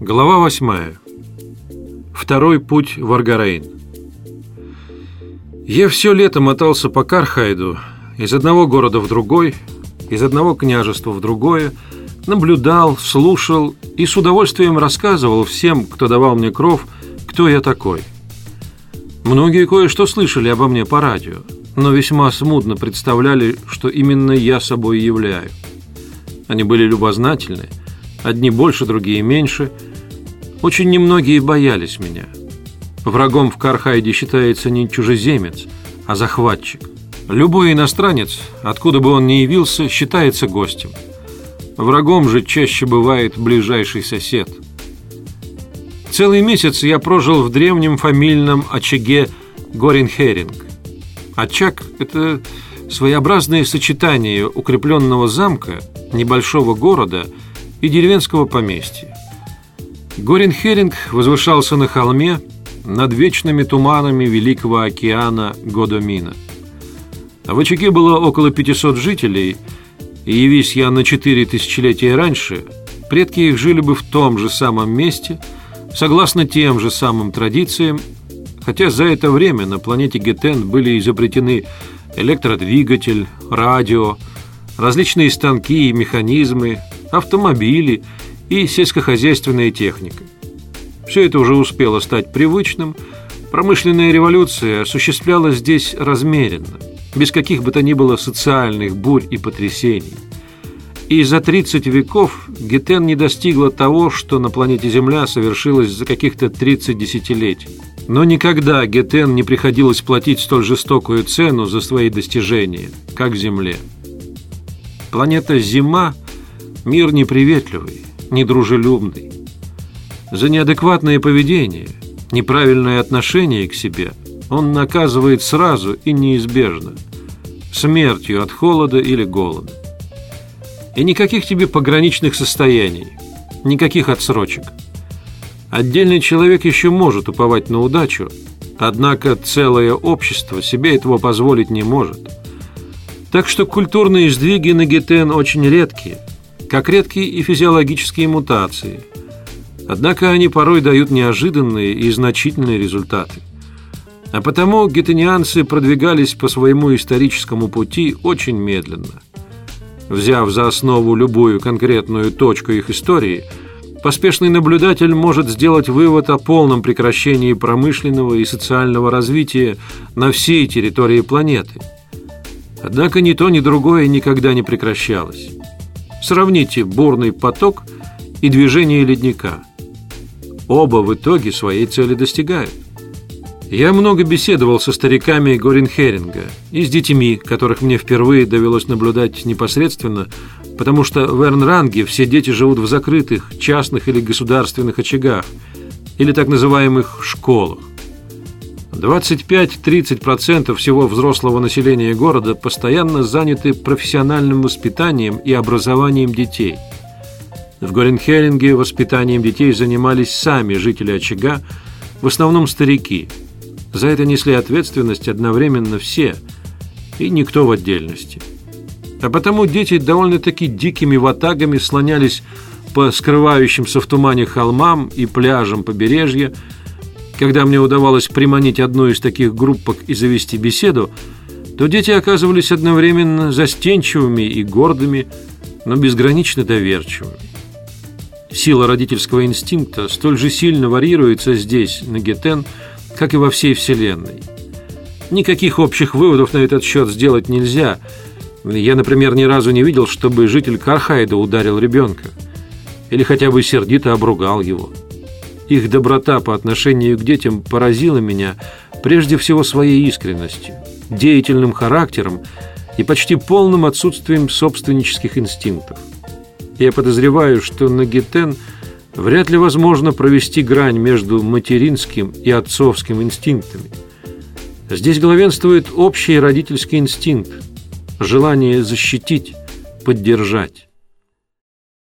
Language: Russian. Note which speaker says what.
Speaker 1: Глава восьмая. Второй путь в Аргарейн. Я все лето мотался по Кархайду, из одного города в другой, из одного княжества в другое, наблюдал, слушал и с удовольствием рассказывал всем, кто давал мне кров, кто я такой. Многие кое-что слышали обо мне по радио, но весьма смутно представляли, что именно я собой являю. Они были любознательны, одни больше, другие меньше – очень немногие боялись меня. Врагом в Кархайде считается не чужеземец, а захватчик. Любой иностранец, откуда бы он ни явился, считается гостем. Врагом же чаще бывает ближайший сосед. Целый месяц я прожил в древнем фамильном очаге Горинхеринг. Очаг – это своеобразное сочетание укрепленного замка, небольшого города и деревенского поместья. Горинхеринг возвышался на холме над вечными туманами Великого океана Годомина. В очаге было около 500 жителей, и явись я на четыре тысячелетия раньше, предки их жили бы в том же самом месте, согласно тем же самым традициям, хотя за это время на планете Гетен были изобретены электродвигатель, радио, различные станки и механизмы, автомобили – и сельскохозяйственная техника. Все это уже успело стать привычным. Промышленная революция осуществлялась здесь размеренно, без каких бы то ни было социальных бурь и потрясений. И за 30 веков Гетен не достигла того, что на планете Земля совершилось за каких-то 30 десятилетий. Но никогда Гетен не приходилось платить столь жестокую цену за свои достижения, как Земле. Планета Зима – мир неприветливый, недружелюбный. За неадекватное поведение, неправильное отношение к себе он наказывает сразу и неизбежно, смертью от холода или голода. И никаких тебе пограничных состояний, никаких отсрочек. Отдельный человек еще может уповать на удачу, однако целое общество себе этого позволить не может. Так что культурные сдвиги на Гетен очень редкие – как редкие и физиологические мутации. Однако они порой дают неожиданные и значительные результаты. А потому гетенианцы продвигались по своему историческому пути очень медленно. Взяв за основу любую конкретную точку их истории, поспешный наблюдатель может сделать вывод о полном прекращении промышленного и социального развития на всей территории планеты. Однако ни то, ни другое никогда не прекращалось. Сравните бурный поток и движение ледника. Оба в итоге своей цели достигают. Я много беседовал со стариками Горинхеринга и с детьми, которых мне впервые довелось наблюдать непосредственно, потому что в Эрнранге все дети живут в закрытых, частных или государственных очагах, или так называемых школах. 25-30% всего взрослого населения города постоянно заняты профессиональным воспитанием и образованием детей. В Горенхеллинге воспитанием детей занимались сами жители очага, в основном старики. За это несли ответственность одновременно все, и никто в отдельности. А потому дети довольно-таки дикими ватагами слонялись по скрывающимся в тумане холмам и пляжам побережья, когда мне удавалось приманить одну из таких группок и завести беседу, то дети оказывались одновременно застенчивыми и гордыми, но безгранично доверчивыми. Сила родительского инстинкта столь же сильно варьируется здесь, на Гетен, как и во всей Вселенной. Никаких общих выводов на этот счет сделать нельзя. Я, например, ни разу не видел, чтобы житель Кархайда ударил ребенка или хотя бы сердито обругал его. Их доброта по отношению к детям поразила меня прежде всего своей искренностью, деятельным характером и почти полным отсутствием собственнических инстинктов. Я подозреваю, что на Гетен вряд ли возможно провести грань между материнским и отцовским инстинктами. Здесь главенствует общий родительский инстинкт, желание защитить, поддержать.